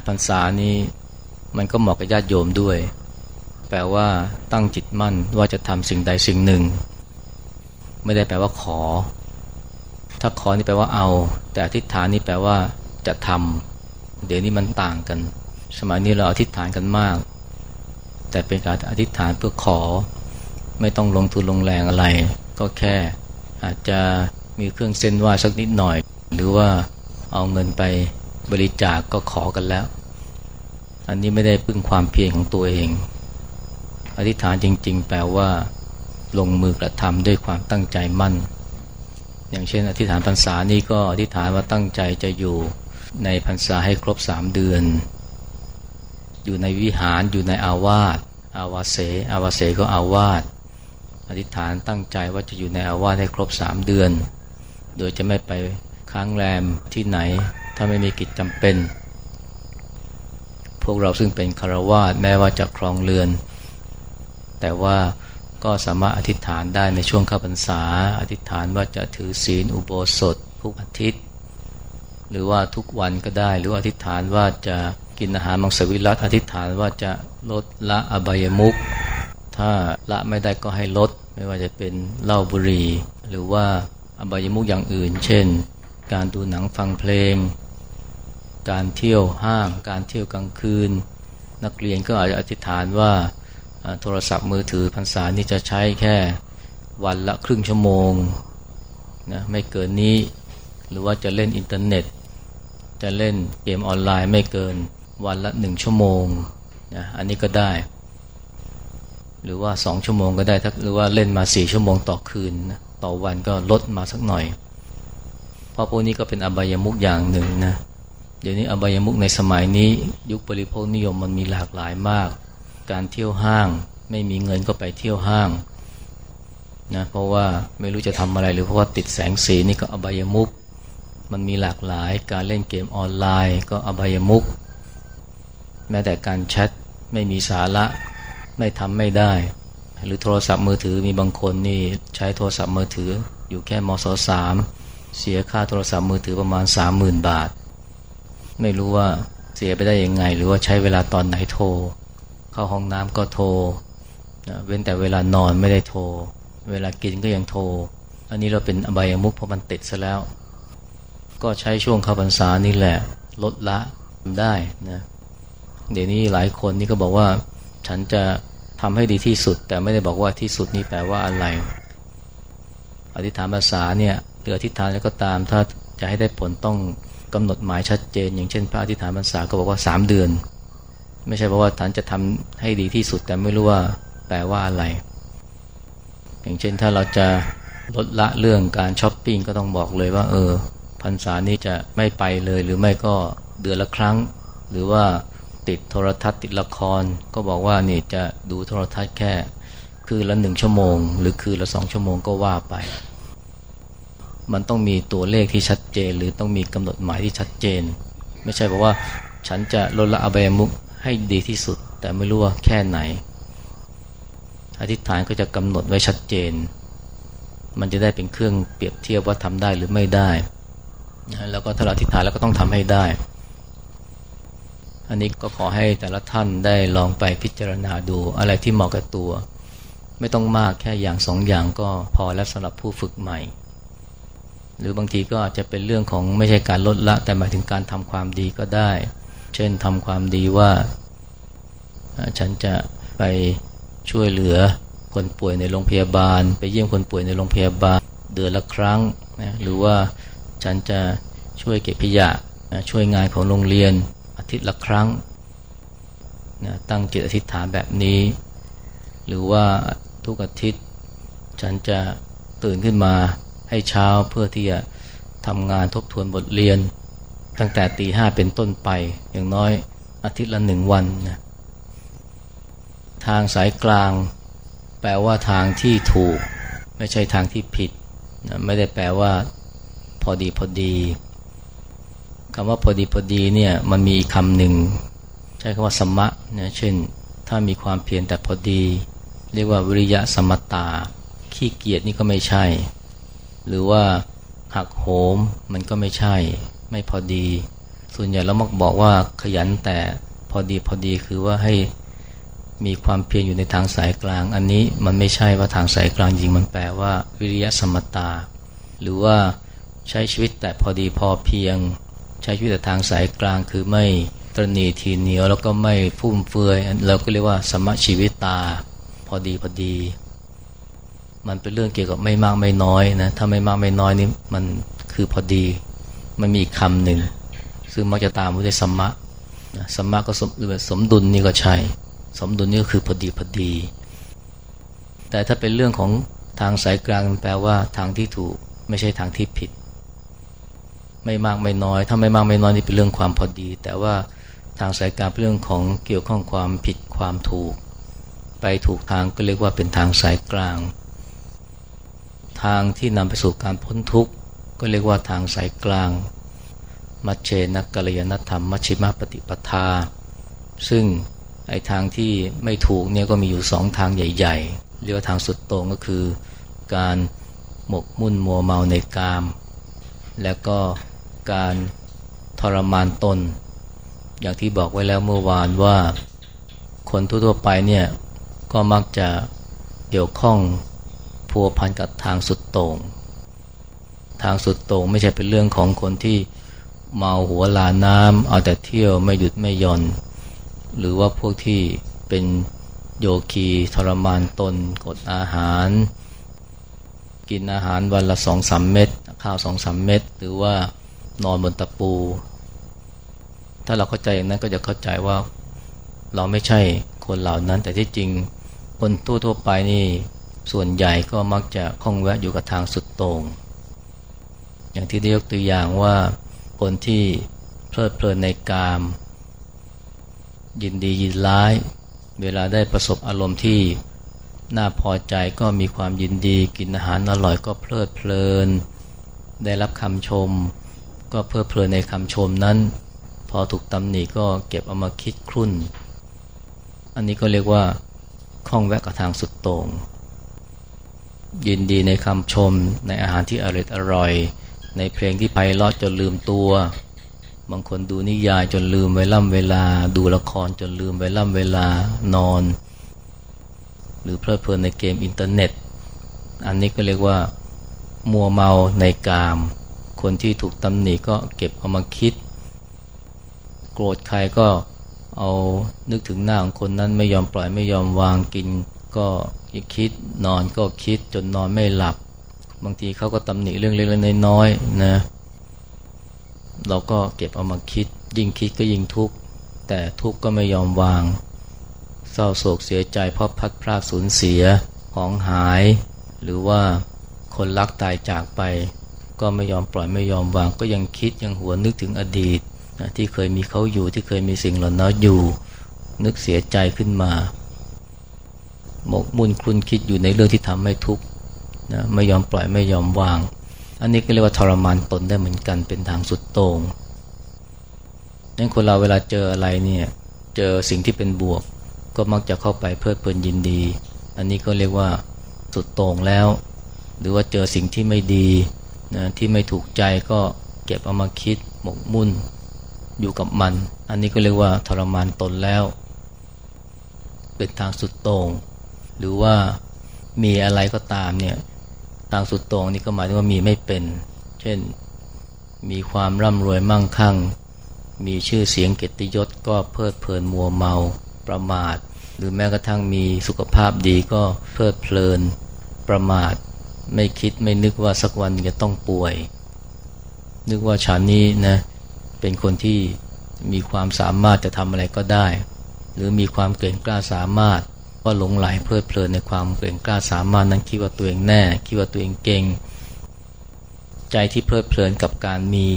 อธิษฐานพรรษานี้มันก็เหมาะกับญาติโยมด้วย แปลว่าตั้งจิตมั่นว่าจะทำสิ่งใดสิ่งหนึ่ง ไม่ได้แปลว่าขอ ถ้าขอนี่แปลว่าเอา แต่อธิษฐานนี่แปลว่าจะทำเดี๋ยวนี้มันต่างกัน สมัยนี้เราอธิษฐานกันมาก แต่เป็นการอธิษฐานเพื่อขอ ไม่ต้องลงทุนลงแรงอะไร ก็แค่ อาจจะมีเครื่องเส้นไหว้สักนิดหน่อย หรือว่าเอาเงินไป บริจาคกก็ขอกันแล้ว อันนี้ไม่ได้พึ่งความเพียรของตัวเอง อธิษฐานจริง ๆ แปลว่า ลงมือกระทำด้วยความตั้งใจมั่น อย่างเช่น อธิษฐานพรรษานี่ก็อธิษฐานว่าตั้งใจจะอยู่ในพรรษาให้ครบสามเดือน อยู่ในวิหารอยู่ในอาวาสอาวาเส อาวาเสก็อาวาสอธิษฐานตั้งใจว่าจะอยู่ในอาวาสให้ครบสามเดือน โดยจะไม่ไปค้างแรมที่ไหน ถ้าไม่มีกิจจำเป็น พวกเราซึ่งเป็นคารวาสแม้ว่าจะครองเรือน แต่ว่าก็สามารถอธิษฐานได้ในช่วงข้าพรรษา อธิษฐานว่าจะถือศีลอุโบสถทุกอาทิตย์ หรือว่าทุกวันก็ได้ หรืออธิษฐานว่าจะกินอาหารมังสวิรัตอธิษฐานว่าจะลดละอบายมุขถ้าละไม่ได้ก็ให้ลด ไม่ว่าจะเป็นเหล้าบุหรี่ หรือว่าอบายมุขอย่างอื่น เช่น การดูหนังฟังเพลง การเที่ยวห้าง การเที่ยวกลางคืน นักเรียนก็อาจจะอธิษฐานว่าโทรศัพท์มือถือพรรษานี้จะใช้แค่วันละครึ่งชั่วโมงนะไม่เกินนี้ หรือว่าจะเล่นอินเทอร์เน็ต จะเล่นเกมออนไลน์ไม่เกินวันละหนึ่งชั่วโมงนะอันนี้ก็ได้ หรือว่าสองชั่วโมงก็ได้ถ้าหรือว่าเล่นมาสี่ชั่วโมงต่อคืนนะต่อวันก็ลดมาสักหน่อย เพราะพวกนี้ก็เป็นอบายมุกอย่างหนึ่งนะ เดี๋ยวนี้อบายมุกในสมัยนี้ยุคบริโภคนิยมมันมีหลากหลายมาก การเที่ยวห้าง ไม่มีเงินก็ไปเที่ยวห้างนะเพราะว่าไม่รู้จะทำอะไรหรือเพราะว่าติดแสงสีนี่ก็อบายมุกมันมีหลากหลาย การเล่นเกมออนไลน์ก็อบายมุกแม้แต่การแชทไม่มีสาระไม่ทำไม่ได้ หรือโทรศัพท์มือถือมีบางคนนี่ใช้โทรศัพท์มือถืออยู่แค่มศสามเสียค่าโทรศัพท์มือถือประมาณสามหมื่นบาท ไม่รู้ว่าเสียไปได้ยังไง หรือว่าใช้เวลาตอนไหนโทร เข้าห้องน้ำก็โทรเว้นแต่เวลานอนไม่ได้โทร เวลากินก็ยังโทร อันนี้เราเป็นอบายามุขเพราะมันติดซะแล้ว ก็ใช้ช่วงเข้าพรรษานี่แหละ ลดละได้นะเดี๋ยวนี้หลายคนนี่ก็บอกว่า ฉันจะทำให้ดีที่สุด แต่ไม่ได้บอกว่าที่สุดนี่แปลว่าอะไร อธิษฐานภาษาเนี่ยหรืออธิษฐานแล้วก็ตามถ้าจะให้ได้ผลต้อง กำหนดหมายชัดเจน อย่างเช่น พระอธิษฐานภาษาก็บอกว่าสามเดือน ไม่ใช่เพราะว่าฉันจะทำให้ดีที่สุดแต่ไม่รู้ว่าแปลว่าอะไร อย่างเช่นถ้าเราจะลดละเรื่องการช้อปปิ้งก็ต้องบอกเลยว่า เออพรรษานี้จะไม่ไปเลยหรือไม่ก็เดือนละครั้ง หรือว่าติดโทรทัศน์ติดละคร ก็บอกว่านี่จะดูโทรทัศน์แค่ คืนละหนึ่งชั่วโมง หรือคืนละสองชั่วโมงก็ว่าไป มันต้องมีตัวเลขที่ชัดเจน หรือต้องมีกำหนดหมายที่ชัดเจน ไม่ใช่บอกว่าฉันจะลดละอบายมุกให้ดีที่สุด แต่ไม่รู้ว่าแค่ไหน อธิษฐานก็จะกำหนดไว้ชัดเจน มันจะได้เป็นเครื่องเปรียบเทียบว่าทำได้หรือไม่ได้แล้วก็ถ้าเราอธิษฐานแล้วก็ต้องทำให้ได้ อันนี้ก็ขอให้แต่ละท่านได้ลองไปพิจารณาดูอะไรที่เหมาะกับตัว ไม่ต้องมากแค่อย่างสองอย่างก็พอแล้วสำหรับผู้ฝึกใหม่ หรือบางทีก็อาจจะเป็นเรื่องของไม่ใช่การลดละ แต่หมายถึงการทำความดีก็ได้ เช่นทำความดีว่า ฉันจะไปช่วยเหลือคนป่วยในโรงพยาบาล ไปเยี่ยมคนป่วยในโรงพยาบาลเดือนละครั้งนะหรือว่าฉันจะช่วยเก็บขยะนะช่วยงานของโรงเรียนอาทิตย์ละครั้งนะตั้งจิตอธิษฐานแบบนี้ หรือว่าทุกอาทิตย์ ฉันจะตื่นขึ้นมา ให้เช้าเพื่อที่จะทำงานทบทวนบทเรียน ตั้งแต่ตีห้าเป็นต้นไป อย่างน้อยอาทิตย์ละหนึ่งวันนะทางสายกลาง แปลว่าทางที่ถูก ไม่ใช่ทางที่ผิดนะไม่ได้แปลว่า พอดีพอดีคำว่าพอดีพอดีเนี่ยมันมีคำหนึ่งใช้คำว่าสมะเนี่ยเช่น ถ้ามีความเพียรแต่พอดี เรียกว่าวิริยะสมตา ขี้เกียจนี่ก็ไม่ใช่ หรือว่าหักโหมมันก็ไม่ใช่ ไม่พอดี ส่วนใหญ่เรามักบอกว่าขยันแต่พอดีพอดีคือว่าให้มีความเพียรอยู่ในทางสายกลาง อันนี้มันไม่ใช่ว่าทางสายกลางจริงมันแปลว่า วิริยะสมตา หรือว่าใช้ชีวิตแต่พอดีพอเพียง ใช้ชีวิตแต่ทางสายกลางคือไม่ตรณีทีเหนียวแล้วก็ไม่ฟุ่มเฟือยเราก็เรียกว่าสมชีวิตตา พอดีพอดี มันเป็นเรื่องเกี่ยวกับไม่มากไม่น้อยนะถ้าไม่มากไม่น้อยนี่มันคือพอดี มันมีคำหนึ่งซึ่งมักจะตามด้วยสมะสมะก็สมสมดุลนี่ก็ใช่ สมดุลนี่ก็คือพอดีพอดี แต่ถ้าเป็นเรื่องของทางสายกลางแปลว่าทางที่ถูกไม่ใช่ทางที่ผิด ไม่มากไม่น้อย ถ้าไม่มากไม่น้อยนี่เป็นเรื่องความพอดี แต่ว่าทางสายกลางเป็นเรื่องของเกี่ยวข้องความผิดความถูก ไปถูกทางก็เรียกว่าเป็นทางสายกลาง ทางที่นำไปสู่การพ้นทุกข์ ก็เรียกว่าทางสายกลาง มัชเชนักกัลยาณธรรม มัชชิมาปฏิปทา ซึ่งไอ้ทางที่ไม่ถูกเนี่ยก็มีอยู่สองทางใหญ่ ๆ เรียกว่าทางสุดโตรงก็คือ การหมกมุ่นมัวเมาในกาม แล้วก็การทรมานตน อย่างที่บอกไว้แล้วเมื่อวานว่า คนทั่วๆไปเนี่ยก็มักจะเกี่ยวข้อง พัวพันกับทางสุดโต่ง ทางสุดโต่งไม่ใช่เป็นเรื่องของคนที่เมาหัวลาน้ำเอาแต่เที่ยวไม่หยุดไม่ย่อน หรือว่าพวกที่เป็นโยคีทรมานตนกดอาหาร กินอาหารวันละสองสามเม็ดข้าวสองสามเม็ดหรือว่านอนบนตะปู ถ้าเราเข้าใจอย่างนั้นก็จะเข้าใจว่าเราไม่ใช่คนเหล่านั้นแต่ที่จริงคนทั่วๆไปนี่ ส่วนใหญ่ก็มักจะคล้องแวะอยู่กับทางสุดโต่งอย่างที่ได้ยกตัวอย่างว่าคนที่เพลิดเพลินในกาม ยินดียินร้าย เวลาได้ประสบอารมณ์ที่น่าพอใจก็มีความยินดีกินอาหารอร่อยก็เพลิดเพลิน ได้รับคำชม ก็เพลิดเพลินในคำชมนั้น พอถูกตำหนิก็เก็บเอามาคิดครุ่น อันนี้ก็เรียกว่าข้องแวะกับทางสุดโต่ง ยินดีในคำชมในอาหารที่อร่อยอร่อย ในเพลงที่ไพเราะจนลืมตัว บางคนดูนิยายจนลืมเวล่ำเวลา ดูละครจนลืมเวล่ำเวลานอน หรือเพลิดเพลินในเกมอินเทอร์เน็ต อันนี้ก็เรียกว่ามัวเมาในกาม คนที่ถูกตำหนิก็เก็บเอามาคิด โกรธใครก็เอานึกถึงหน้าของคนนั้นไม่ยอมปล่อยไม่ยอมวางกินก็ คิดนอนก็คิดจนนอนไม่หลับ บางทีเขาก็ตำหนิเรื่องเล็กๆน้อยๆนะ เราก็เก็บเอามาคิด ยิ่งคิดก็ยิ่งทุกข์แต่ทุกข์ก็ไม่ยอมวาง เศร้าโศกเสียใจเพราะพัดพลาดสูญเสียของหาย หรือว่าคนรักตายจากไป ก็ไม่ยอมปล่อยไม่ยอมวาง ก็ยังคิดยังหัวนึกถึงอดีตที่เคยมีเขาอยู่ที่เคยมีสิ่งเหล่านั้นอยู่ นึกเสียใจขึ้นมา หมกมุ่นคลุนคิดอยู่ในเรื่องที่ทำให้ทุกข์นะไม่ยอมปล่อยไม่ยอมวาง อันนี้ก็เรียกว่าทรมานตนได้เหมือนกันเป็นทางสุดโต่งนั้นคนเราเวลาเจออะไรเนี่ยเจอสิ่งที่เป็นบวก ก็มักจะเข้าไปเพลิดเพลินยินดี อันนี้ก็เรียกว่าสุดโต่งแล้ว หรือว่าเจอสิ่งที่ไม่ดีนะที่ไม่ถูกใจก็เก็บเอามาคิดหมกมุ่นอยู่กับมัน อันนี้ก็เรียกว่าทรมานตนแล้ว เป็นทางสุดโต่ง หรือว่ามีอะไรก็ตามเนี่ยทางสุดตรงนี่ก็หมายถึงว่ามีไม่เป็น เช่นมีความร่ำรวยมั่งคั่ง มีชื่อเสียงเกียรติยศก็เพลิดเพลินมัวเมาประมาท หรือแม้กระทั่งมีสุขภาพดีก็เพลิดเพลินประมาท ไม่คิดไม่นึกว่าสักวันจะต้องป่วย นึกว่าฉันนี้นะเป็นคนที่มีความสามารถจะทำอะไรก็ได้ หรือมีความเก่งกล้าสามารถ ก็หลงไหลเพลิดเพลินในความเก่งกล้าสามารถนั้นคิดว่าตัวเองแน่ คิดว่าตัวเองเก่ง ใจที่เพลิดเพลินกับการมี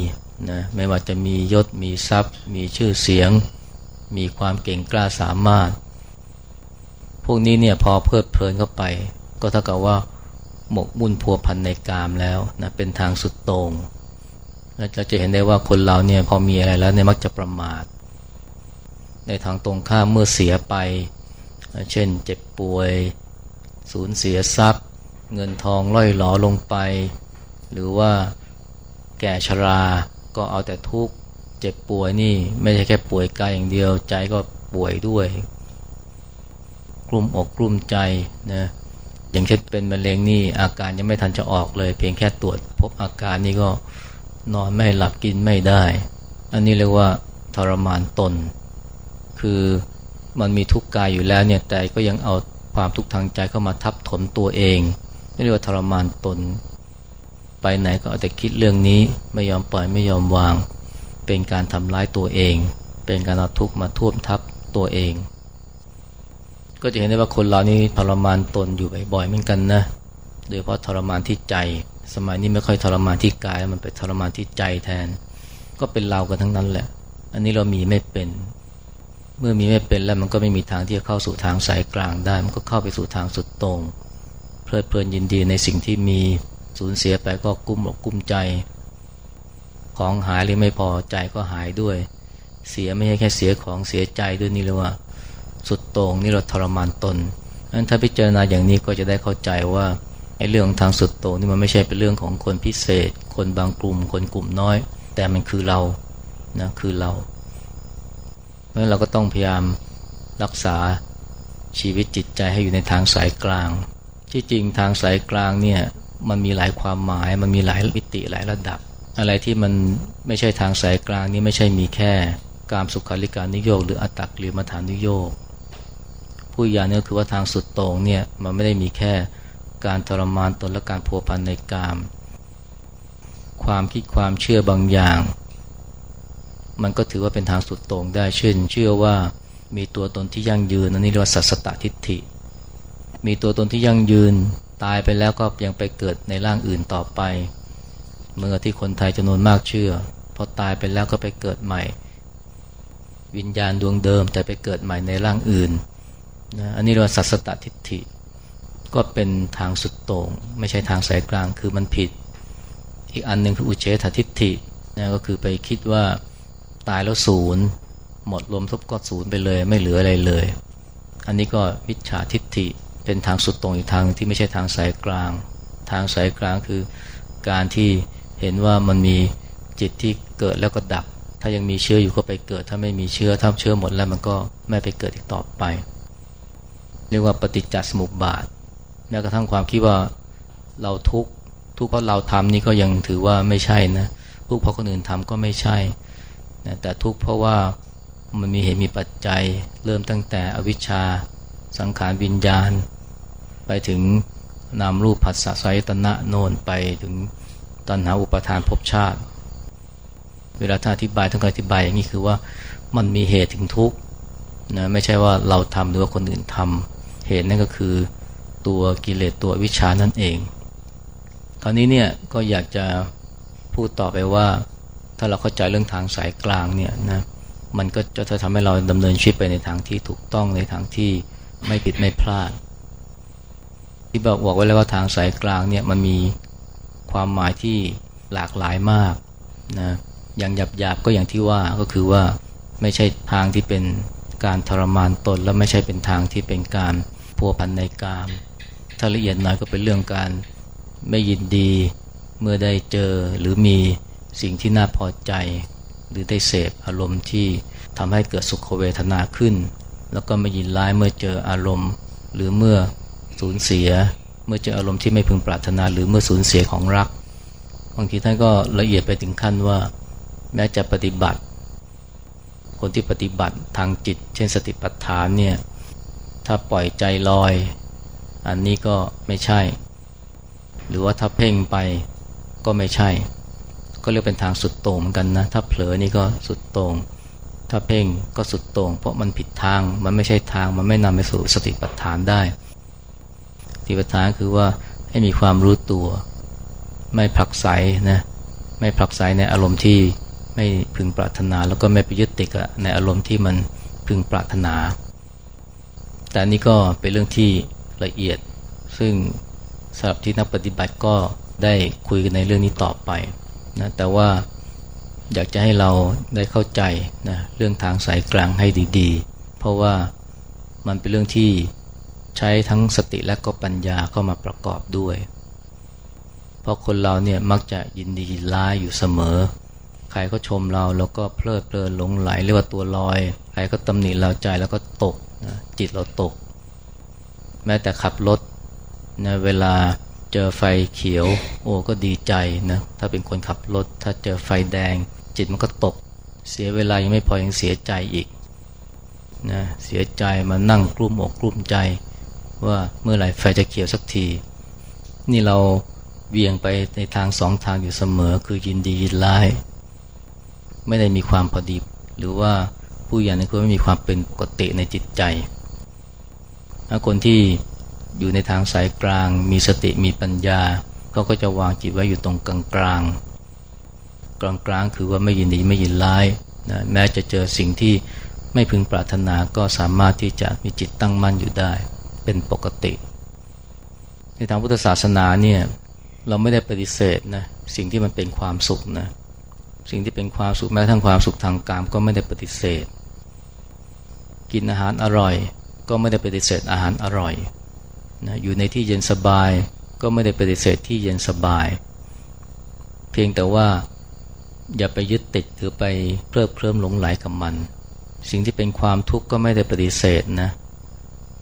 นะไม่ว่าจะมียศมีทรัพย์ มีชื่อเสียง มีความเก่งกล้าสามารถ พวกนี้เนี่ยพอเพลิดเพลินเข้าไป ก็เท่ากับว่าหมกมุ่นพัวพันในกามแล้วนะเป็นทางสุดโต่งเราจะเห็นได้ว่าคนเราเนี่ยพอมีอะไรแล้วเนี่ยมักจะประมาท ในทางตรงข้ามเมื่อเสียไป เช่นเจ็บป่วย สูญเสียทรัพย์ เงินทองล่อยหลอลงไป หรือว่าแก่ชราก็เอาแต่ทุกข์เจ็บป่วยนี่ไม่ใช่แค่ป่วยกายอย่างเดียว ใจก็ป่วยด้วย กลุ่มอกกลุ่มใจนะอย่างเช่นเป็นมะเร็งนี่อาการยังไม่ทันจะออกเลย เพียงแค่ตรวจพบอาการนี่ก็นอนไม่หลับกินไม่ได้ อันนี้เรียกว่าทรมานตน คือ มันมีทุกข์กายอยู่แล้วเนี่ยแต่ก็ยังเอาความทุกข์ทางใจเข้ามาทับถมตัวเองเรียกว่าทรมานตน ไปไหนก็เอาแต่คิดเรื่องนี้ไม่ยอมปล่อยไม่ยอมวาง เป็นการทำร้ายตัวเอง เป็นการเอาทุกข์มาท่วมทับตัวเอง ก็จะเห็นได้ว่าคนเรานี่ทรมานตนอยู่บ่อยๆเหมือนกันนะโดยเฉพาะทรมานที่ใจ สมัยนี้ไม่ค่อยทรมานที่กายมันไปทรมานที่ใจแทน ก็เป็นเรากันทั้งนั้นแหละ อันนี้เรามีไม่เป็น เมื่อมีไม่เป็นแล้วมันก็ไม่มีทางที่จะเข้าสู่ทางสายกลางได้ มันก็เข้าไปสู่ทางสุดตรง เพลิดเพลินยินดีในสิ่งที่มีสูญเสียไปก็กุ้มอกกุ้มใจ ของหายหรือไม่พอใจก็หายด้วย เสียไม่ใช่แค่เสียของเสียใจด้วยนี่เลยว่า สุดต่งนี่เราทรมานตนนั้นถ้าพิจารณาอย่างนี้ก็จะได้เข้าใจว่าไอ้เรื่องทางสุดโต่งนี่มันไม่ใช่เป็นเรื่องของคนพิเศษ คนบางกลุ่ม คนกลุ่มน้อย แต่มันคือเรานะคือเรา เพราะเราก็ต้องพยายามรักษาชีวิตจิตใจให้อยู่ในทางสายกลาง ที่จริงทางสายกลางเนี่ยมันมีหลายความหมาย มันมีหลายมิติหลายระดับ อะไรที่มันไม่ใช่ทางสายกลางนี่ไม่ใช่มีแค่การสุขาริการนิโยกหรืออัตตกรือมาฐานนิโยกผู้ยานี่คือว่าทางสุดโต่งเนี่ยมันไม่ได้มีแค่การทรมานตนและการพัวพันในกาม ความคิดความเชื่อบางอย่าง มันก็ถือว่าเป็นทางสุดโต่งได้เช่น เชื่อว่ามีตัวตนที่ยั่งยืนนั่นนี่เรียกว่าสัสตตทิฏฐิ มีตัวตนที่ยั่งยืนตายไปแล้วก็ยังไปเกิดในร่างอื่นต่อไปเมื่อที่คนไทยจำนวนมากเชื่อพอตายไปแล้วก็ไปเกิดใหม่ วิญญาณดวงเดิม แต่ไปเกิดใหม่ในร่างอื่นนะอันนี้เรียกว่าสัสตทิฏฐิ ก็เป็นทางสุดโต่ง ไม่ใช่ทางสายกลางคือมันผิด อีกอันหนึ่งคืออุเฉททิฏฐินะก็คือไปคิดว่า ตายแล้วศูนย์หมดลมทุบก็ศูนย์ไปเลย ไม่เหลืออะไรเลย อันนี้ก็วิชาทิฏฐิเป็นทางสุดตรงอีกทางที่ไม่ใช่ทางสายกลาง ทางสายกลางคือการที่เห็นว่ามันมีจิตที่เกิดแล้วก็ดับ ถ้ายังมีเชื้ออยู่ก็ไปเกิด ถ้าไม่มีเชื้อถ้าเชื้อหมดแล้วมันก็ไม่ไปเกิดอีกต่อไป เรียกว่าปฏิจจสมุปบาทแม้กระทั่งความคิดว่าเราทุกข์ทุกข์เพราะเราทำนี่ก็ยังถือว่าไม่ใช่นะทุกข์เพราะคนอื่นทำก็ไม่ใช่ นะแต่ทุกเพราะว่ามันมีเหตุมีปัจจัยเริ่มตั้งแต่อวิชชา สังขารวิญญาณ ไปถึงนามรูปผัสสะสยตนะโนนไปถึงตัณหาอุปทานภพชาติ เวลาท่านอธิบายท่านก็อธิบายอย่างนี้คือว่ามันมีเหตุถึงทุกข์นะไม่ใช่ว่าเราทำหรือว่าคนอื่นทำเหตุนั่นก็คือตัวกิเลสตัววิชานั่นเอง คราวนี้เนี่ยก็อยากจะพูดต่อไปว่า ถ้าเราเข้าใจเรื่องทางสายกลางเนี่ยนะมันก็จะทำให้เราดำเนินชีวิตไปในทางที่ถูกต้องในทางที่ไม่ผิดไม่พลาด ที่บอกบอกไว้แล้วว่าทางสายกลางเนี่ยมันมีความหมายที่หลากหลายมากนะอย่างหยาบหยาบก็อย่างที่ว่าก็คือว่าไม่ใช่ทางที่เป็นการทรมานตน และไม่ใช่เป็นทางที่เป็นการพัวพันในกามถ้าละเอียดน้อยก็เป็นเรื่องการไม่ยินดีเมื่อได้เจอหรือมี สิ่งที่น่าพอใจ หรือได้เสพอารมณ์ที่ทำให้เกิดสุขเวทนาขึ้น แล้วก็ไม่ยินร้ายเมื่อเจออารมณ์ หรือเมื่อสูญเสีย เมื่อเจออารมณ์ที่ไม่พึงปรารถนา หรือเมื่อสูญเสียของรักบางทีท่านก็ละเอียดไปถึงขั้นว่า แม้จะปฏิบัติ คนที่ปฏิบัติทางจิต เช่นสติปัฏฐานเนี่ยถ้าปล่อยใจลอย อันนี้ก็ไม่ใช่ หรือว่าถ้าเพ่งไปก็ไม่ใช่ ก็เรียกเป็นทางสุดโต่งเหมือนกันนะ ถ้าเผลอนี่ก็สุดโต่งถ้าเพ่งก็สุดโต่งเพราะมันผิดทางมันไม่ใช่ทางมันไม่นำไปสู่สติปัฏฐานได้ สติปทานคือว่าให้มีความรู้ตัว ไม่ผลักไสนะไม่ผลักไสในอารมณ์ที่ไม่พึงปรารถนา แล้วก็ไม่ไปยึดติดในอารมณ์ที่มันพึงปรารถนา แต่นี้ก็เป็นเรื่องที่ละเอียด ซึ่งสำหรับที่นักปฏิบัติก็ได้คุยกันในเรื่องนี้ต่อไป นะแต่ว่าอยากจะให้เราได้เข้าใจนะเรื่องทางสายกลางให้ดีๆ เพราะว่ามันเป็นเรื่องที่ใช้ทั้งสติและก็ปัญญาเข้ามาประกอบด้วย เพราะคนเราเนี่ยมักจะยินดียินร้ายอยู่เสมอใใครก็ชมเราแล้วก็เพลิดเพลินหลงไหลเรียกว่าตัวลอย ใครก็ตำหนิเราใจแล้วก็ตกนะจิตเราตก แม้แต่ขับรถนะเวลา เจอไฟเขียว โอ้ก็ดีใจนะ ถ้าเป็นคนขับรถ ถ้าเจอไฟแดง จิตมันก็ตก เสียเวลายังไม่พอยังเสียใจอีกนะเสียใจมานั่งกลุ้มอกกลุ้มใจ ว่าเมื่อไหร่ไฟจะเขียวสักที นี่เราเวียงไปในทางสองทางอยู่เสมอ คือยินดียินร้าย ไม่ได้มีความพอดีหรือว่าผู้ใหญ่นั้นก็ไม่มีความเป็นปกติในจิตใจถ้าคนที่ อยู่ในทางสายกลาง มีสติมีปัญญาเขาก็จะวางจิตไว้อยู่ตรงกลางกลางกลางกลางคือว่าไม่ยินดีไม่ยินร้ายนะแม้จะเจอสิ่งที่ไม่พึงปรารถนาก็สามารถที่จะมีจิตตั้งมั่นอยู่ได้ เป็นปกติ ในทางพุทธศาสนาเนี่ยเราไม่ได้ปฏิเสธนะสิ่งที่มันเป็นความสุขนะสิ่งที่เป็นความสุขแม้ทั้งความสุขทางกามก็ไม่ได้ปฏิเสธ กินอาหารอร่อย ก็ไม่ได้ปฏิเสธอาหารอร่อย นะอยู่ในที่เย็นสบาย ก็ไม่ได้ปฏิเสธที่เย็นสบาย เพียงแต่ว่าอย่าไปยึดติดหรือไปเพลิดเพลิมหลงไหลกับมัน สิ่งที่เป็นความทุกข์ก็ไม่ได้ปฏิเสธนะ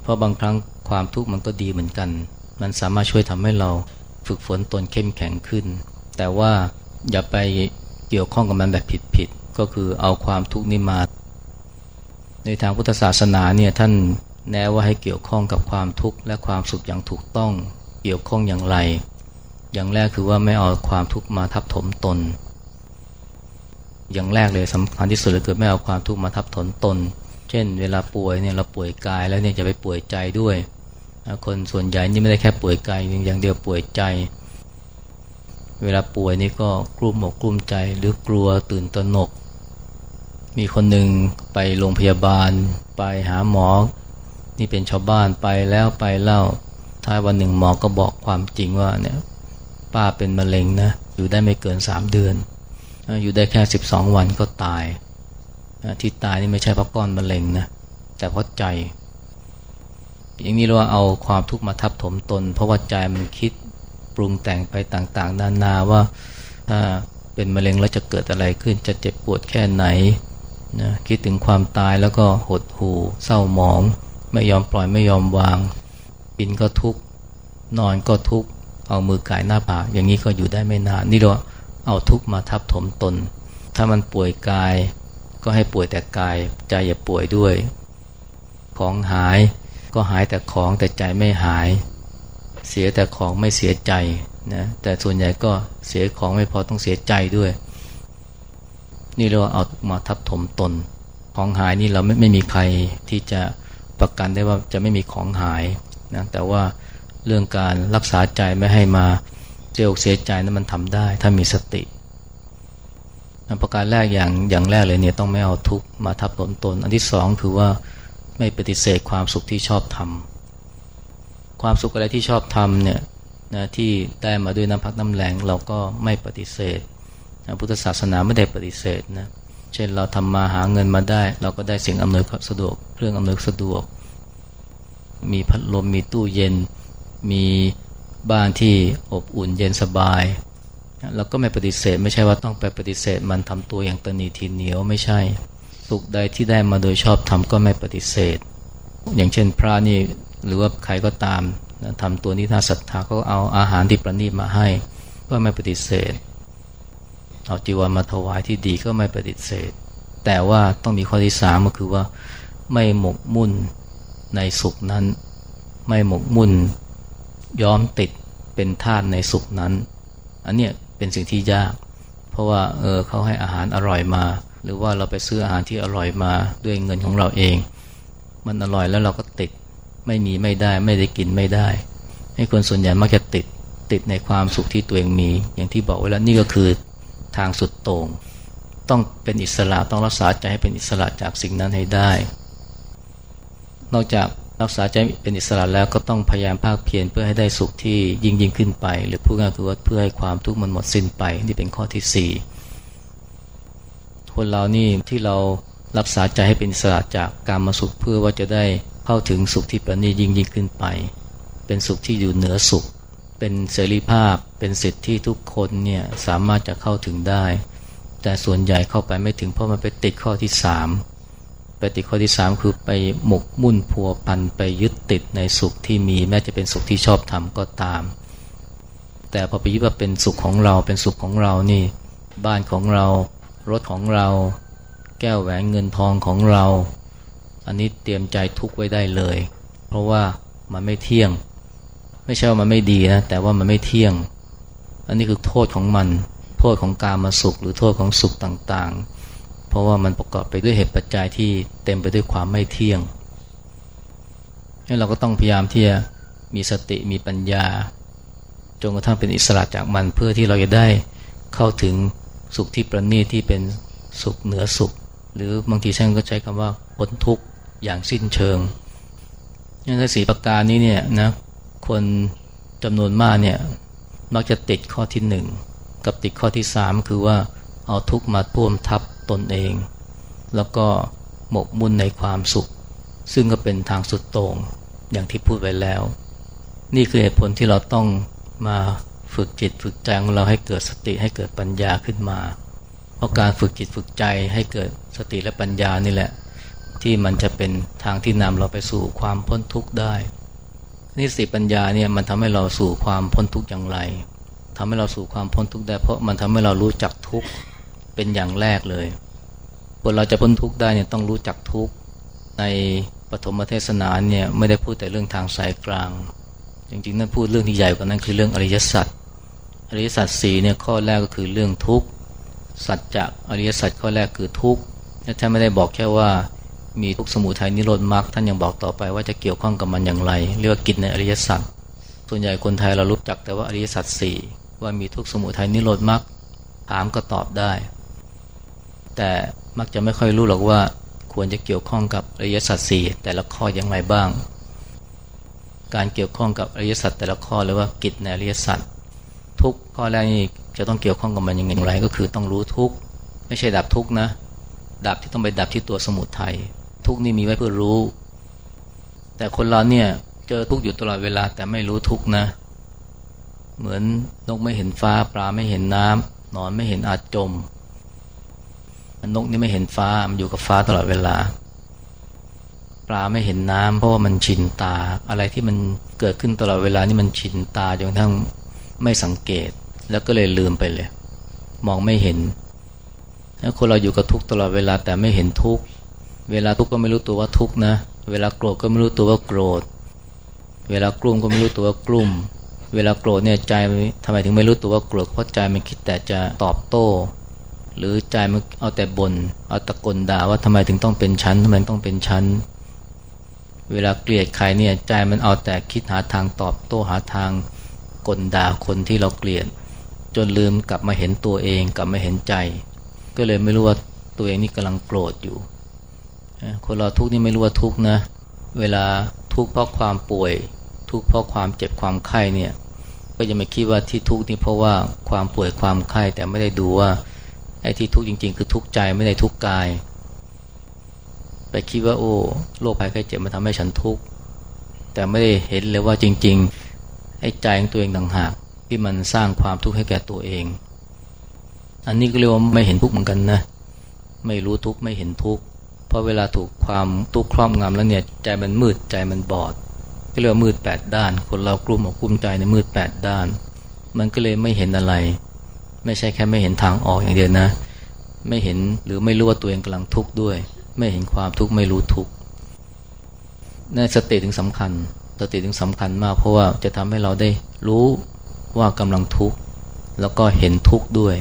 เพราะบางครั้งความทุกข์มันก็ดีเหมือนกัน มันสามารถช่วยทำให้เราฝึกฝนตนเข้มแข็งขึ้น แต่ว่าอย่าไปเกี่ยวข้องกับมันแบบผิดๆก็คือเอาความทุกข์นี้มา ในทางพุทธศาสนาเนี่ยท่าน แนะว่าให้เกี่ยวข้องกับความทุกข์และความสุขอย่างถูกต้องเกี่ยวข้องอย่างไร อย่างแรกคือว่าไม่เอาความทุกข์มาทับถมตน อย่างแรกเลยสำคัญที่สุดเลยคือไม่เอาความทุกข์มาทับถมตน เช่น เวลาป่วยเนี่ยเราป่วยกายแล้วเนี่ยจะไปป่วยใจด้วย คนส่วนใหญ่นี่ไม่ได้แค่ป่วยกายอย่างเดียวป่วยใจ เวลาป่วยนี่ก็กลุ้มอกกลุ้มใจหรือกลัวตื่นตระหนก มีคนหนึ่งไปโรงพยาบาลไปหาหมอ นี่เป็นชาวบ้านไปแล้วไปเล่า ท้ายวันหนึ่งหมอก็บอกความจริงว่าเนี่ยป้าเป็นมะเร็งนะ อยู่ได้ไม่เกินสามเดือน อยู่ได้แค่สิบสองวันก็ตาย ที่ตายนี่ไม่ใช่เพราะก้อนมะเร็งนะ แต่เพราะใจ อย่างนี้เราเอาความทุกข์มาทับถมตน เพราะว่าใจมันคิดปรุงแต่งไปต่างๆนานาว่าถ้าเป็นมะเร็งแล้วจะเกิดอะไรขึ้นจะเจ็บปวดแค่ไหนนะคิดถึงความตายแล้วก็หดหู่เศร้าหมอง ไม่ยอมปล่อยไม่ยอมวาง กินก็ทุกนอนก็ทุกเอามือกายหน้าผากอย่างนี้ก็อยู่ได้ไม่นานนี่เราเอาทุกมาทับถมตน ถ้ามันป่วยกาย ก็ให้ป่วยแต่กายใจอย่าป่วยด้วย ของหายก็หายแต่ของแต่ใจไม่หาย เสียแต่ของไม่เสียใจนะแต่ส่วนใหญ่ก็เสียของไม่พอต้องเสียใจด้วย นี่เราเอามาทับถมตน ของหายนี่เราไม่ไม่มีใครที่จะ ประกันได้ว่าจะไม่มีของหายนะแต่ว่าเรื่องการรักษาใจไม่ให้มาเสียอกเสียใจนั้นมันทำได้ ถ้ามีสติประการแรกอย่างอย่างแรกเลยเนี่ยต้องไม่เอาทุกมาทับตนตน อันที่สองคือว่าไม่ปฏิเสธความสุขที่ชอบทำความสุขอะไรที่ชอบทำเนี่ยนะที่ได้มาด้วยน้ำพักน้ำแรงเราก็ไม่ปฏิเสธนะพุทธศาสนาไม่ได้ปฏิเสธนะ เช่นเราทำมาหาเงินมาได้ เราก็ได้สิ่งอำนวยความสะดวกเครื่องอำนวยสะดวก มีพัดลมมีตู้เย็น มีบ้านที่อบอุ่นเย็นสบายเราก็ไม่ปฏิเสธ ไม่ใช่ว่าต้องไปปฏิเสธ มันทำตัวอย่างตนีทีเหนียวไม่ใช่ สุขใดที่ได้มาโดยชอบทำก็ไม่ปฏิเสธ อย่างเช่นพระนี่หรือว่าใครก็ตามทำตัวนี้น่าศรัทธาก็เอาอาหารที่ประณีตมาให้ ก็ไม่ปฏิเสธ เอาจีวรมาถวายที่ดีก็ไม่ปฏิเสธ แต่ว่าต้องมีข้อที่สามก็คือว่าไม่หมกมุ่นในสุขนั้น ไม่หมกมุ่นย้อมติดเป็นทาสในสุขนั้น อันเนี้ยเป็นสิ่งที่ยาก เพราะว่าเออเขาให้อาหารอร่อยมา หรือว่าเราไปซื้ออาหารที่อร่อยมาด้วยเงินของเราเอง มันอร่อยแล้วเราก็ติดไม่มีไม่ได้ไม่ได้กินไม่ได้ ให้คนส่วนใหญ่มักจะติดติดในความสุขที่ตัวเองมี อย่างที่บอกไว้แล้วนี่ก็คือ ทางสุดโต่งต้องเป็นอิสระต้องรักษาใจให้เป็นอิสระจากสิ่งนั้นให้ได้ นอกจากรักษาใจเป็นอิสระแล้วก็ต้องพยายามภาคเพียรเพื่อให้ได้สุขที่ยิ่งยิ่งขึ้นไป หรือพูดง่ายคือว่าเพื่อให้ความทุกข์มันหมดสิ้นไปนี่เป็นข้อที่สี่คนเรานี่ที่เรารักษาใจให้เป็นอิสระจากการมาสุขเพื่อว่าจะได้เข้าถึงสุขที่ประณียิ่งยิ่งขึ้นไป เป็นสุขที่อยู่เหนือสุข เป็นเสรีภาพ เป็นสิทธิที่ทุกคนเนี่ยสามารถจะเข้าถึงได้ แต่ส่วนใหญ่เข้าไปไม่ถึงเพราะมันไปติดข้อที่สามไปติดข้อที่สามคือไปหมกมุ่นพัวพันไปยึดติดในสุขที่มีแม้จะเป็นสุขที่ชอบทำก็ตาม แต่พอไปยึดว่าเป็นสุขของเราเป็นสุขของเรานี่ บ้านของเรารถของเรา แก้วแหวนเงินทองของเรา อันนี้เตรียมใจทุกไว้ได้เลย เพราะว่ามันไม่เที่ยง ไม่ใช่ว่ามันไม่ดีนะแต่ว่ามันไม่เที่ยง อันนี้คือโทษของมัน โทษของการมาสุข หรือโทษของสุขต่างๆ เพราะว่ามันประกอบไปด้วยเหตุปัจจัยที่เต็มไปด้วยความไม่เที่ยงให้เราก็ต้องพยายามที่จะมีสติมีปัญญาจนกระทั่งเป็นอิสระจากมันเพื่อที่เราจะได้เข้าถึงสุขที่ประณีตที่เป็นสุขเหนือสุข หรือบางทีช่างก็ใช้คำว่าพ้นทุกข์อย่างสิ้นเชิงอย่างในสีประการนี้เนี่ยนะคนจำนวนมากเนี่ย มักจะติดข้อที่หนึ่งกับติดข้อที่สามคือว่าเอาทุกมาท่วมทับตนเอง แล้วก็หมกมุ่นในความสุข ซึ่งก็เป็นทางสุดโต่งอย่างที่พูดไว้แล้ว นี่คือเหตุผลที่เราต้องมาฝึกจิตฝึกใจของเราให้เกิดสติให้เกิดปัญญาขึ้นมา เพราะการฝึกจิตฝึกใจให้เกิดสติและปัญญานี่แหละ ที่มันจะเป็นทางที่นำเราไปสู่ความพ้นทุกข์ได้ นี่สติปัญญาเนี่ยมันทำให้เราสู่ความพ้นทุกข์อย่างไรทำให้เราสู่ความพ้นทุกข์ได้ เพราะมันทำให้เรารู้จักทุกข์เป็นอย่างแรกเลยคนเราจะพ้นทุกข์ได้เนี่ยต้องรู้จักทุกข์ในปฐมเทศนาเนี่ยไม่ได้พูดแต่เรื่องทางสายกลาง จริงๆนั่นพูดเรื่องที่ใหญ่กว่านั้นคือเรื่องอริยสัจอริยสัจสี่เนี่ยข้อแรกก็คือเรื่องทุกข์สัจจะอริยสัจข้อแรกคือทุกข์ท่านไม่ได้บอกแค่ว่า มีทุกสมุทัยนิโรธมรรคท่านยังบอกต่อไปว่าจะเกี่ยวข้องกับมันอย่างไรเรียกว่ากิจในอริยสัจส่วนใหญ่คนไทยเรารู้จักแต่ว่าอริยสัจสี่ว่ามีทุกสมุทัยนิโรธมรรคถามก็ตอบได้ แต่มักจะไม่ค่อยรู้หรอกว่าควรจะเกี่ยวข้องกับอริยสัจสี่แต่ละข้ออย่างไรบ้าง การเกี่ยวข้องกับอริยสัจแต่ละข้อหรือว่ากิจในอริยสัจทุกข้อแรกนี่จะต้องเกี่ยวข้องกับมันอย่างไร ก็คือต้องรู้ทุกไม่ใช่ดับทุกนะดับที่ต้องไปดับที่ตัวสมุทัย ทุกนี่มีไว้เพื่อรู้ แต่คนเราเนี่ยเจอทุกอยู่ตลอดเวลาแต่ไม่รู้ทุกนะ เหมือนนกไม่เห็นฟ้า ปลาไม่เห็นน้ำนอนไม่เห็นอาจจมนกนี่ไม่เห็นฟ้ามันอยู่กับฟ้าตลอดเวลา ปลาไม่เห็นน้ำเพราะว่ามันชินตา อะไรที่มันเกิดขึ้นตลอดเวลานี่มันชินตาจนกระทั่งไม่สังเกตแล้วก็เลยลืมไปเลย มองไม่เห็นแล้วคนเราอยู่กับทุกตลอดเวลาแต่ไม่เห็นทุก เวลาทุกข์ก็ไม่รู้ตัวว่าทุกข์นะ เวลาโกรธก็ไม่รู้ตัวว่าโกรธ เวลากลุ้มก็ไม่รู้ตัวว่ากลุ้มเวลาโกรธเนี่ยใจทำไมถึงไม่รู้ตัวว่าโกรธ เพราะใจมันคิดแต่จะตอบโต้ หรือใจมันเอาแต่บน่น เอาตะกนด่าว่าทำไมถึงต้องเป็นชั้นทำไมต้องเป็นชั้น เวลาเกลียดใครเนี่ยใจมันเอาแต่คิดหาทางตอบโต้หาทางกลด่าคนที่เราเกลียด จนลืมกลับมาเห็นตัวเองกลับมาเห็นใจ ก็เลยไม่รู้ว่าตัวเองนี่กำลังโกรธอยู่ คนเราทุกนี่ไม่รู้ว่าทุกนะ เวลาทุกเพราะความป่วย ทุกข์เพราะความเจ็บความไข้เนี่ย ก็จะไม่คิดว่าที่ทุกข์นี่เพราะว่าความป่วยความไข้แต่ไม่ได้ดูว่าไอ้ที่ทุกข์จริง ๆ คือทุกข์ใจไม่ได้ทุกข์กาย ไปคิดว่าโอ้โรคภัยไข้เจ็บมันทำให้ฉันทุกข์แต่ไม่ได้เห็นเลยว่าจริง ๆ ไอ้ใจของตัวเองต่างหากที่มันสร้างความทุกข์ให้แก่ตัวเอง อันนี้ก็เรียกว่าไม่เห็นทุกข์เหมือนกันนะ ไม่รู้ทุกข์ไม่เห็นทุกข์ เพราะเวลาถูกความทุกข์ครอบงำแล้วเนี่ยใจมันมืดใจมันบอด ก็เรียกว่ามืดแปดด้าน คนเรากลุ่มอกกลุ่มใจในมืดแปดด้าน มันก็เลยไม่เห็นอะไร ไม่ใช่แค่ไม่เห็นทางออกอย่างเดียวนะ ไม่เห็นหรือไม่รู้ว่าตัวเองกำลังทุกข์ด้วย ไม่เห็นความทุกข์ไม่รู้ทุกข์นั่นสติถึงสำคัญ สติถึงสำคัญมาก เพราะว่าจะทำให้เราได้รู้ว่ากำลังทุกข์แล้วก็เห็นทุกข์ด้วย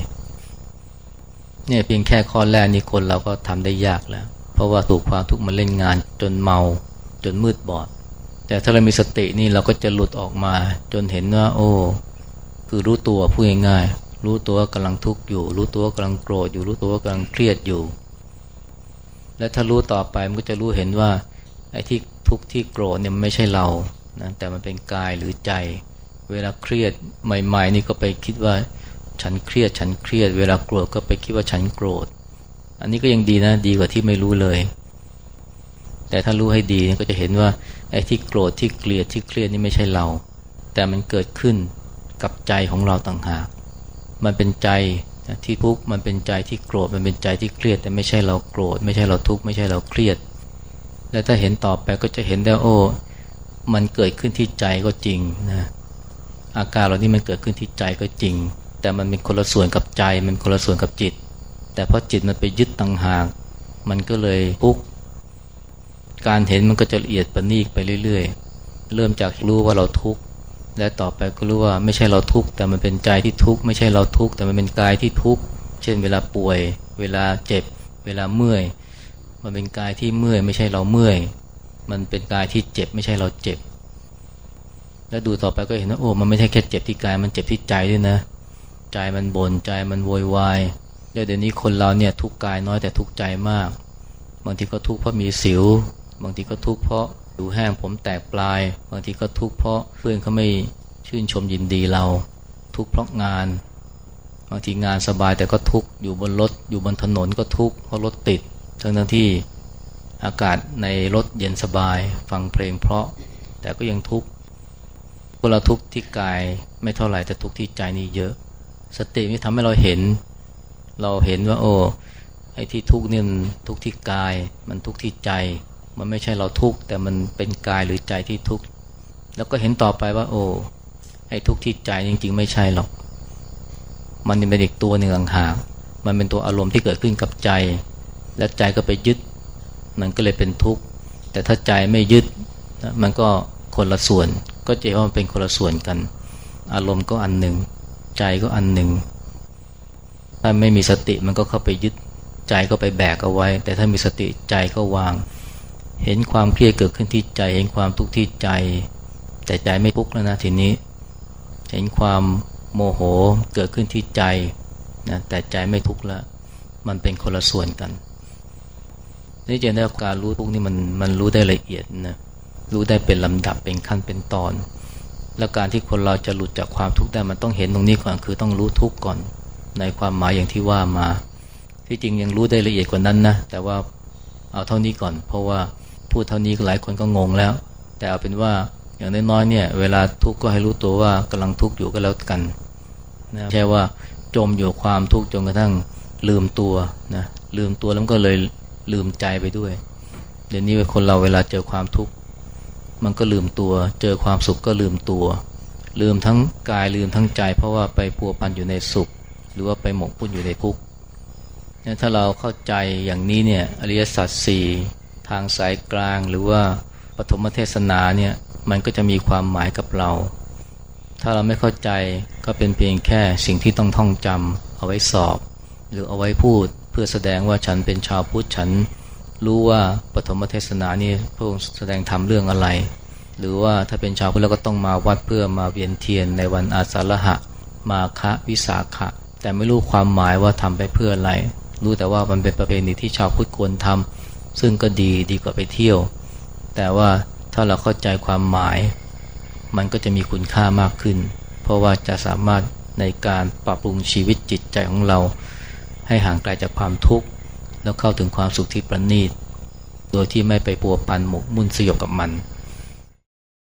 เนี่ยเพียงแค่ข้อแรกนี้คนเราก็ทำได้ยากแล้ว ราะว่าถูกความทุกข์มาเล่นงานจนเมาจนมืดบอด แต่ถ้าเรามีสตินี่เราก็จะหลุดออกมา จนเห็นว่า โอ้ คือรู้ตัวพูดง่ายๆรู้ตัวกำลังทุกข์อยู่ รู้ตัวกำลังโกรธอยู่ รู้ตัวกำลังเครียดอยู่ และถ้ารู้ต่อไปมันก็จะรู้เห็นว่าไอ้ที่ทุกข์ที่โกรธเนี่ยไม่ใช่เรานะแต่มันเป็นกายหรือใจ เวลาเครียดใหม่ ๆ นี่ก็ไปคิดว่าฉันเครียดฉันเครียด เวลาโกรธก็ไปคิดว่าฉันโกรธ อันนี้ก็ยังดีนะดีกว่าที่ไม่รู้เลย แต่ถ้ารู้ให้ดีก็จะเห็นว่าไอ้ที่โกรธที่เกลียดที่เครียดนี่ไม่ใช่เรา แต่มันเกิดขึ้นกับใจของเราต่างหาก มันเป็นใจที่ทุกข์มันเป็นใจที่โกรธมันเป็นใจที่เครียด แต่ไม่ใช่เราโกรธ ไม่ใช่เราทุกข์ไม่ใช่เราเครียด และถ้าเห็นต่อไปก็จะเห็นได้โอ้มันเกิดขึ้นที่ใจก็จริงนะอาการเหล่านี้มันเกิดขึ้นที่ใจก็จริง แต่มันเป็นคนละส่วนกับใจ มันคนละส่วนกับจิต แต่พอจิตมันไปยึดต่างหาก มันก็เลยทุกข์การเห็นมันก็จะละเอียดประณีตไปเรื่อยๆ เริ่มจากรู้ว่าเราทุกข์และต่อไปก็รู้ว่าไม่ใช่เราทุกข์แต่มันเป็นใจที่ทุกข์ไม่ใช่เราทุกข์แต่มันเป็นกายที่ทุกข์เช่นเวลาป่วย เวลาเจ็บ เวลาเมื่อย มันเป็นกายที่เมื่อย ไม่ใช่เราเมื่อย มันเป็นกายที่เจ็บ ไม่ใช่เราเจ็บ แล้วดูต่อไปก็เห็นว่าโอ้มันไม่ใช่แค่เจ็บที่กายมันเจ็บที่ใจด้วยนะ ใจมันบน่นใจมันโวยวาย เดี๋ยวนี้คนเราเนี่ยทุกกายน้อยแต่ทุกใจมาก บางทีก็ทุกเพราะมีสิว บางทีก็ทุกเพราะดูแห้งผมแตกปลาย บางทีก็ทุกเพราะเพื่อนเขาไม่ชื่นชมยินดีเรา ทุกเพราะงาน บางทีงานสบายแต่ก็ทุกอยู่บนรถอยู่บนถนนก็ทุกเพราะรถติดทั้งทั้งที่อากาศในรถเย็นสบาย ฟังเพลงเพราะ แต่ก็ยังทุกพวกเราทุกที่กายไม่เท่าไหร่แต่ทุกที่ใจนี่เยอะ สติไม่ทำให้เราเห็น เราเห็นว่า โอ้ไอ้ที่ทุกเนี่ยทุกที่กาย มันทุกที่ใจ มันไม่ใช่เราทุกแต่มันเป็นกายหรือใจที่ทุกแล้วก็เห็นต่อไปว่า โอ้ไอ้ทุกที่ใจจริง ๆ ไม่ใช่หรอก มันเป็นอีกตัวหนึ่งหางมันเป็นตัวอารมณ์ที่เกิดขึ้นกับใจ และใจก็ไปยึด มันก็เลยเป็นทุกข์ แต่ถ้าใจไม่ยึดมันก็คนละส่วน ก็จะว่ามันเป็นคนละส่วนกัน อารมณ์ก็อันหนึ่ง ใจก็อันหนึ่ง ถ้าไม่มีสติมันก็เข้าไปยึดใจก็ไปแบกเอาไว้ แต่ถ้ามีสติใจก็วาง เห็นความเครียดเกิดขึ้นที่ใจ เห็นความทุกข์ที่ใจ แต่ใจไม่ทุกข์แล้วนะทีนี้ เห็นความโมโหเกิดขึ้นที่ใจนะแต่ใจไม่ทุกข์แล้วมันเป็นคนละส่วนกันนี่จะได้การรู้ทุกนี่มันมันรู้ได้ละเอียดนะรู้ได้เป็นลำดับเป็นขั้นเป็นตอน แล้วการที่คนเราจะหลุดจากความทุกข์ได้มันต้องเห็นตรงนี้ก่อนคือต้องรู้ทุกข์ก่อน ในความหมายอย่างที่ว่ามา ที่จริงยังรู้ได้ละเอียดกว่านั้นนะ แต่ว่าเอาเท่านี้ก่อน เพราะว่าพูดเท่านี้หลายคนก็งงแล้ว แต่เอาเป็นว่าอย่างน้อยๆเนี่ย เวลาทุกข์ก็ให้รู้ตัวว่ากำลังทุกข์อยู่ก็แล้วกันนะใช่ว่าจมอยู่ความทุกข์จนกระทั่งลืมตัวนะลืมตัวแล้วก็เลยลืมใจไปด้วย เดี๋ยวนี้คนเราเวลาเจอความทุกข์มันก็ลืมตัว เจอความสุขก็ลืมตัว ลืมทั้งกายลืมทั้งใจ เพราะว่าไปพัวพันอยู่ในสุข หรือว่าไปหมกพุ่นอยู่ในทุกข์ถ้าเราเข้าใจอย่างนี้เนี่ยอริยสัจสี่ทางสายกลางหรือว่าปฐมเทศนาเนี่ยมันก็จะมีความหมายกับเรา ถ้าเราไม่เข้าใจก็เป็นเพียงแค่สิ่งที่ต้องท่องจำเอาไว้สอบ หรือเอาไว้พูดเพื่อแสดงว่าฉันเป็นชาวพุทธฉันรู้ว่าปฐมเทศนานี่พระองค์แสดงทำเรื่องอะไร หรือว่าถ้าเป็นชาวพุทธเราก็ต้องมาวัดเพื่อมาเวียนเทียนในวันอาสาฬหะ มาคะวิสาขะ แต่ไม่รู้ความหมายว่าทำไปเพื่ออะไร รู้แต่ว่ามันเป็นประเพณีที่ชาวพุทธควรทำซึ่งก็ดีดีกว่าไปเที่ยว แต่ว่าถ้าเราเข้าใจความหมาย มันก็จะมีคุณค่ามากขึ้น เพราะว่าจะสามารถในการปรับปรุงชีวิตจิตใจของเรา ให้ห่างไกลจากความทุกข์ แล้วเข้าถึงความสุขที่ประณีต โดยที่ไม่ไปปัวพันหมกมุ่นสยบกับมัน